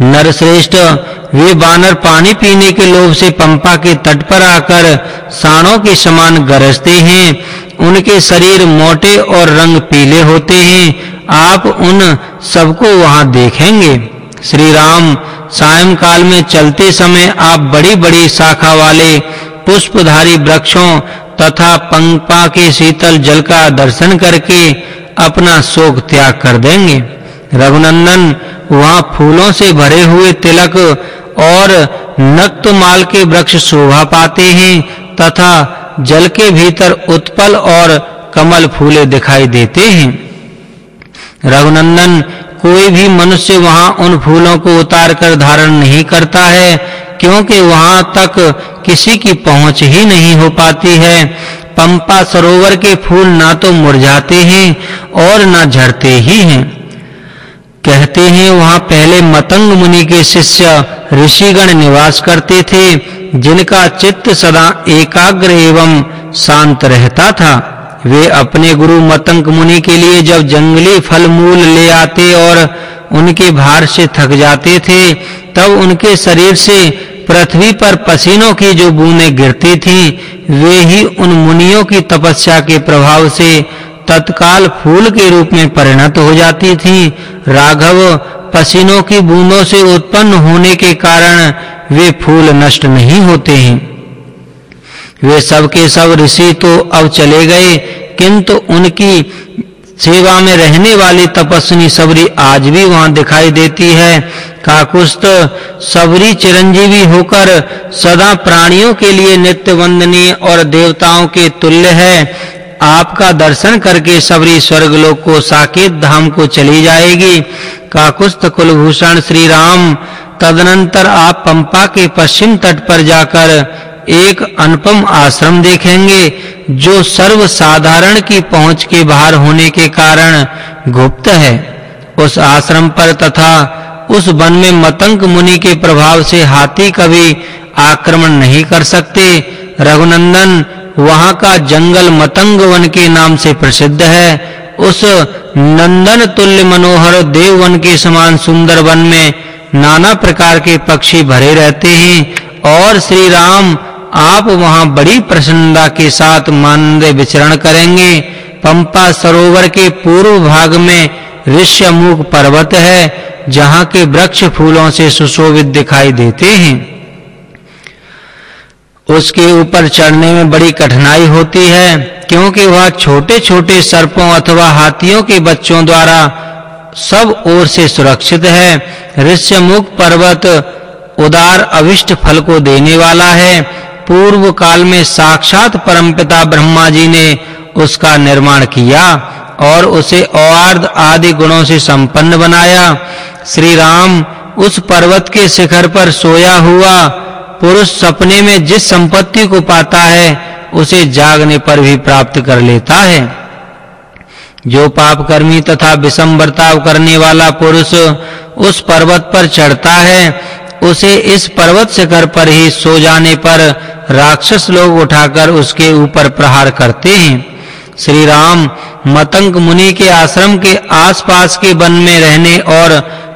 नरश्रेष्ठ, वे बानर पानी पीने के लोभ से पंपा के तट पर आकर साणों के समान गरजते हैं। उनके शरीर मोटे और रंग पीले होते हैं। आप उन सबको वहाँ देखेंगे। श्री राम सायंकाल में चलते समय आप बड़ी-बड़ी शाखा वाले, पुष्पधारी वृक्षों तथा पंपा के शीतल जल का दर्शन करके अपना शोक त्याग कर देंगे। रघुनंदन, वहाँ फूलों से भरे हुए तिलक और नक्तमाल के वृक्ष शोभा पाते हैं, तथा जल के भीतर उत्पल और कमल फूले दिखाई देते हैं। रघुनंदन, कोई भी मनुष्य वहाँ उन फूलों को उतार कर धारण नहीं करता है, क्योंकि वहाँ तक किसी की पहुँच ही नहीं हो पाती है। पंपा सरोवर के फूल ना तो मुरझाते हैं और ना झड़ते ही हैं। कहते हैं, वहाँ पहले मतंग मुनि के शिष्य ऋषिगण निवास करते थे, जिनका चित्त सदा एकाग्र एवं शांत रहता था। वे अपने गुरु मतंग मुनि के लिए जब जंगली फल मूल ले आते और उनके भार से थक जाते थे, तब उनके शरीर से पृथ्वी पर पसीनों की जो बूंदें गिरती थीं, वे ही उन मुनियों की तपस्या के प्रभाव से तत्काल फूल के रूप में परिणत हो जाती थी। राघव पसीनों की बूंदों से उत्पन्न होने के कारण वे फूल नष्ट नहीं होते हैं। वे सब के सब ऋषि तो अब चले गए, किंतु उनकी सेवा में रहने वाली तपस्विनी सबरी आज भी वहाँ दिखाई देती है। काकुस्त सबरी चिरंजीवी होकर सदा प्राणियों के लिए नित्य वंदनीय और देवताओं के तुल्य है। आपका दर्शन करके सबरी स्वर्ग स्वर्गलोक को साकेत धाम को चली जाएगी। काकुस्थ कुलभूषण श्री राम तदनंतर आप पंपा के पश्चिम तट पर जाकर एक अनुपम आश्रम देखेंगे, जो सर्व साधारण की पहुँच के बाहर होने के कारण गुप्त है। उस आश्रम पर तथा उस वन में मतंग मुनि के प्रभाव से हाथी कभी आक्रमण नहीं कर सकते। रघुनंदन वहाँ का जंगल मतंग वन के नाम से प्रसिद्ध है। उस नंदन तुल्य मनोहर देववन के समान सुंदर वन में नाना प्रकार के पक्षी भरे रहते हैं और श्री राम आप वहाँ बड़ी प्रसन्नता के साथ मानंद विचरण करेंगे। पंपा सरोवर के पूर्व भाग में ऋष्यमुख पर्वत है, जहाँ के वृक्ष फूलों से सुशोभित दिखाई देते हैं। उसके ऊपर चढ़ने में बड़ी कठिनाई होती है, क्योंकि वह छोटे-छोटे सर्पों अथवा हाथियों के बच्चों द्वारा सब ओर से सुरक्षित है। ऋष्यमुख पर्वत उदार अविष्ट फल को देने वाला है। पूर्व काल में साक्षात परमपिता ब्रह्मा जी ने उसका निर्माण किया और उसे और्ध आदि गुणों से संपन्न बनाया। श्री राम उस पर्वत के शिखर पर सोया हुआ पुरुष सपने में जिस संपत्ति को पाता है, उसे जागने पर भी प्राप्त कर लेता है। जो पाप कर्मी तथा विषम बर्ताव करने वाला पुरुष उस पर्वत पर चढ़ता है, उसे इस पर्वत शिखर पर ही सो जाने पर राक्षस लोग उठाकर उसके ऊपर प्रहार करते हैं। श्री राम मतंग मुनि के आश्रम के आसपास के वन में रहने और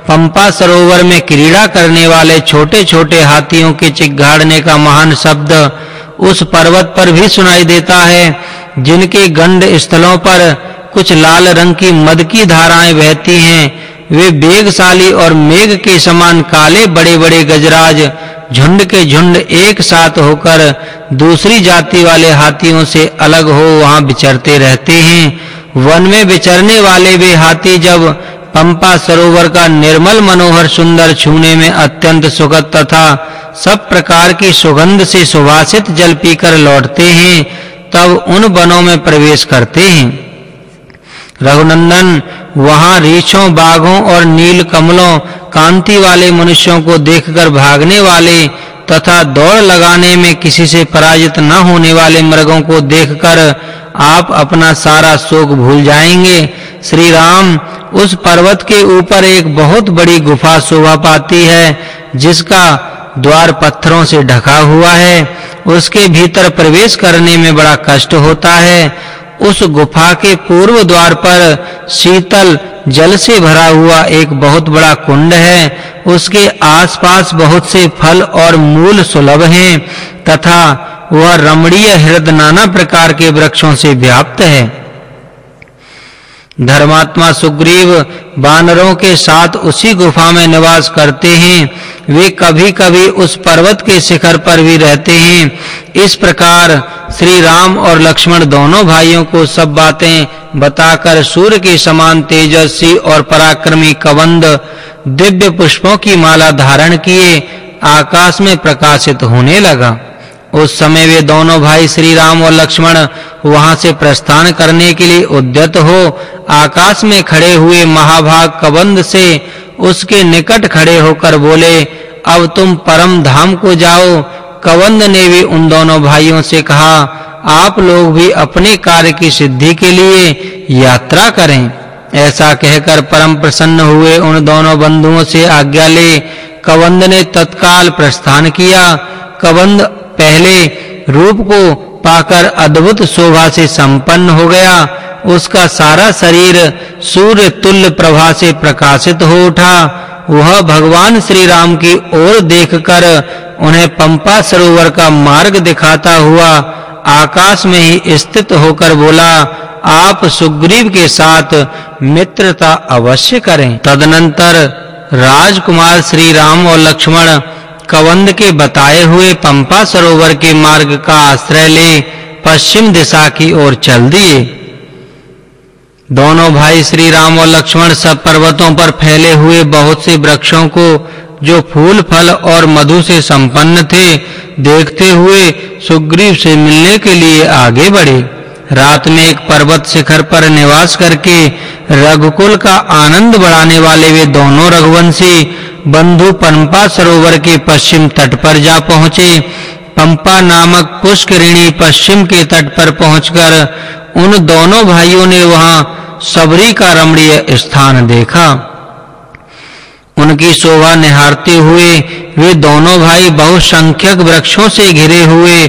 पंपा सरोवर में क्रीड़ा करने वाले छोटे-छोटे हाथियों के चिघाड़ने का महान शब्द उस पर्वत पर भी सुनाई देता है, जिनके गंड स्थलों पर कुछ लाल रंग की मद की धाराएँ बहती हैं। वे बेगशाली और मेघ के समान काले बड़े-बड़े गजराज, झुंड के झुंड एक साथ होकर दूसरी जाति वाले हाथियों से अलग हो वहाँ विचरते रहते हैं। वन में विचरने वाले वे हाथी जब पंपा सरोवर का निर्मल मनोहर सुंदर छूने में अत्यंत सुखद तथा सब प्रकार की सुगंध से सुवासित जल पीकर लौटते हैं, तब उन वनों में प्रवेश करते हैं। रघुनंदन वहाँ रीछों, बाघों और नील कमलों, कांति वाले मनुष्यों को देखकर भागने वाले तथा दौड़ लगाने में किसी से पराजित न होने वाले मृगों को देखकर आप अपना सारा शोक भूल जाएँगे। श्री राम उस पर्वत के ऊपर एक बहुत बड़ी गुफा शोभा पाती है, जिसका द्वार पत्थरों से ढका हुआ है। उसके भीतर प्रवेश करने में बड़ा कष्ट होता है। उस गुफा के पूर्व द्वार पर शीतल जल से भरा हुआ एक बहुत बड़ा कुंड है। उसके आसपास बहुत से फल और मूल सुलभ हैं, तथा वह रमणीय हृदय नाना प्रकार के वृक्षों से व्याप्त है। धर्मात्मा सुग्रीव बानरों के साथ उसी गुफा में निवास करते हैं। वे कभी-कभी उस पर्वत के शिखर पर भी रहते हैं। इस प्रकार श्री राम और लक्ष्मण दोनों भाइयों को सब बातें बताकर सूर्य के समान तेजस्वी और पराक्रमी कवंद दिव्य पुष्पों की माला धारण किए आकाश में प्रकाशित होने लगा। उस समय वे दोनों भाई श्री राम और लक्ष्मण वहाँ से प्रस्थान करने के लिए उद्यत हो, आकाश में खड़े हुए महाभाग कबंद से उसके निकट खड़े होकर बोले, अब तुम परम धाम को जाओ। कवंद ने भी उन दोनों भाइयों से कहा, आप लोग भी अपने कार्य की सिद्धि के लिए यात्रा करें। ऐसा कहकर परम प्रसन्न हुए उन दोनों बंधुओं से आज्ञा ले कवंद ने तत्काल प्रस्थान किया। कवंद पहले रूप को पाकर अद्भुत शोभा से संपन्न हो गया। उसका सारा शरीर सूर्य तुल्य प्रभा से प्रकाशित हो उठा। वह भगवान श्री राम की ओर देखकर उन्हें पंपा सरोवर का मार्ग दिखाता हुआ आकाश में ही स्थित होकर बोला, आप सुग्रीव के साथ मित्रता अवश्य करें। तदनंतर राजकुमार श्री राम और लक्ष्मण कवंद के बताए हुए पंपा सरोवर के मार्ग का आश्रय ले पश्चिम दिशा की ओर चल दिए। दोनों भाई श्री राम और लक्ष्मण सब पर्वतों पर फैले हुए बहुत से वृक्षों को, जो फूल, फल और मधु से संपन्न थे, देखते हुए सुग्रीव से मिलने के लिए आगे बढ़े। रात में एक पर्वत शिखर पर निवास करके रघुकुल का आनंद बढ़ाने वाले वे दोनों रघुवंशी बंधु पंपा सरोवर के पश्चिम तट पर जा पहुँचे। पंपा नामक पुष्करिणी पश्चिम के तट पर पहुंचकर उन दोनों भाइयों ने वहाँ सबरी का रमणीय स्थान देखा। उनकी शोभा निहारते हुए वे दोनों भाई बहुसंख्यक वृक्षों से घिरे हुए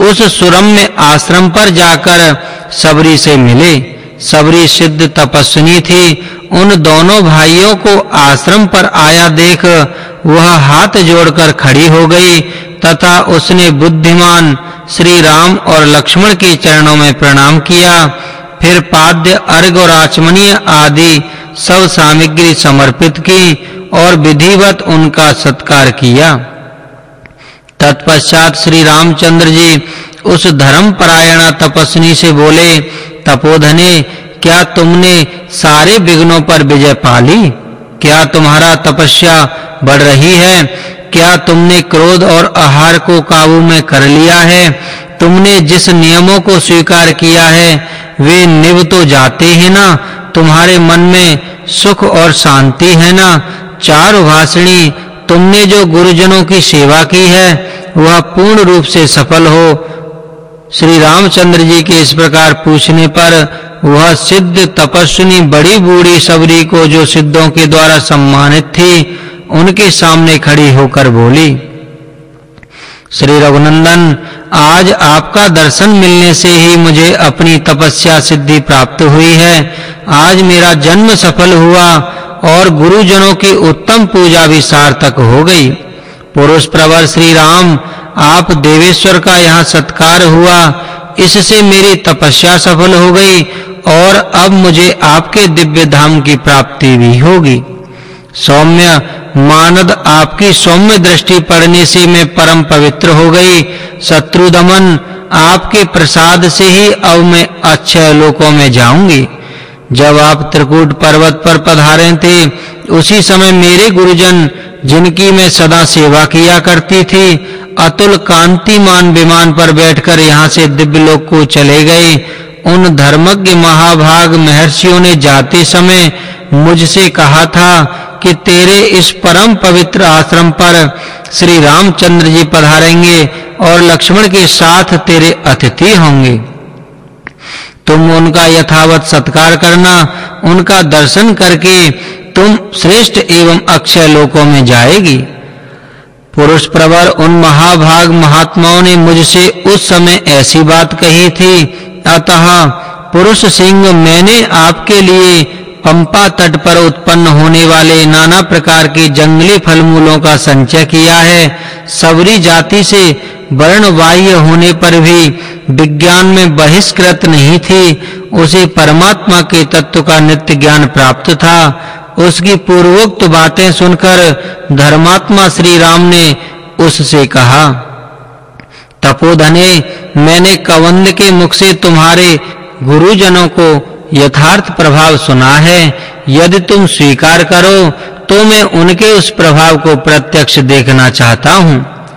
उस सुरम्य आश्रम पर जाकर सबरी से मिले। सबरी सिद्ध तपस्विनी थी। उन दोनों भाइयों को आश्रम पर आया देख वह हाथ जोड़कर खड़ी हो गई तथा उसने बुद्धिमान श्री राम और लक्ष्मण के चरणों में प्रणाम किया। फिर पाद्य, अर्घ और आचमनीय आदि सब सामग्री समर्पित की और विधिवत उनका सत्कार किया। तत्पश्चात श्री रामचंद्र जी उस धर्म परायणा तपस्विनी से बोले तपोधने, क्या तुमने सारे विघ्नों पर विजय पा ली? क्या तुम्हारा तपस्या बढ़ रही है? क्या तुमने क्रोध और आहार को काबू में कर लिया है? तुमने जिस नियमों को स्वीकार किया है, वे निव तो जाते हैं ना? तुम्हारे मन में सुख और शांति है ना? चार भाषणी तुमने जो गुरुजनों की सेवा की है, वह पूर्ण रूप से सफल हो श्री रामचंद्र जी के इस प्रकार पूछने पर वह सिद्ध तपस्विनी बड़ी बूढ़ी सबरी को जो सिद्धों के द्वारा सम्मानित थी, उनके सामने खड़ी होकर बोली, श्री रघुनंदन, आज आपका दर्शन मिलने से ही मुझे अपनी तपस्या सिद्धि प्राप्त हुई है। आज मेरा जन्म सफल हुआ और गुरुजनों की उत्तम पूजा भी सार्थक हो गई। पुरुष प्रवर श्री राम आप देवेश्वर का यहाँ सत्कार हुआ, इससे मेरी तपस्या सफल हो गई और अब मुझे आपके दिव्य धाम की प्राप्ति भी होगी। सौम्य, मानद आपकी सौम्य दृष्टि पड़ने से मैं परम पवित्र हो गई। शत्रु दमन आपके प्रसाद से ही अब मैं अच्छे लोकों में जाऊँगी। जब आप त्रिकूट पर्वत पर पधारे थे, उसी समय मेरे गुरुजन, जिनकी मैं सदा सेवा किया करती थी, अतुल कांतिमान विमान पर बैठकर यहाँ से दिव्य लोक को चले गए। उन धर्मज्ञ महाभाग महर्षियों ने जाते समय मुझसे कहा था कि तेरे इस परम पवित्र आश्रम पर श्री रामचंद्र जी पधारेंगे और लक्ष्मण के साथ तेरे अतिथि होंगे। तुम उनका यथावत सत्कार करना, उनका दर्शन करके तुम श्रेष्ठ एवं अक्षय लोकों में जाएगी। पुरुष प्रवर उन महाभाग महात्माओं ने मुझसे उस समय ऐसी बात कही थी, अतः पुरुष सिंह मैंने आपके लिए पंपा तट पर उत्पन्न होने वाले नाना प्रकार के जंगली फल मूलों का संचय किया है। सबरी जाति से वर्ण बाह्य होने पर भी विज्ञान में बहिष्कृत नहीं थी। उसे परमात्मा के तत्व का नित्य ज्ञान प्राप्त था। उसकी पूर्वोक्त बातें सुनकर धर्मात्मा श्री राम ने उससे कहा, तपोधने, मैंने कवंद के मुख से तुम्हारे गुरुजनों को यथार्थ प्रभाव सुना है। यदि तुम स्वीकार करो तो मैं उनके उस प्रभाव को प्रत्यक्ष देखना चाहता हूँ।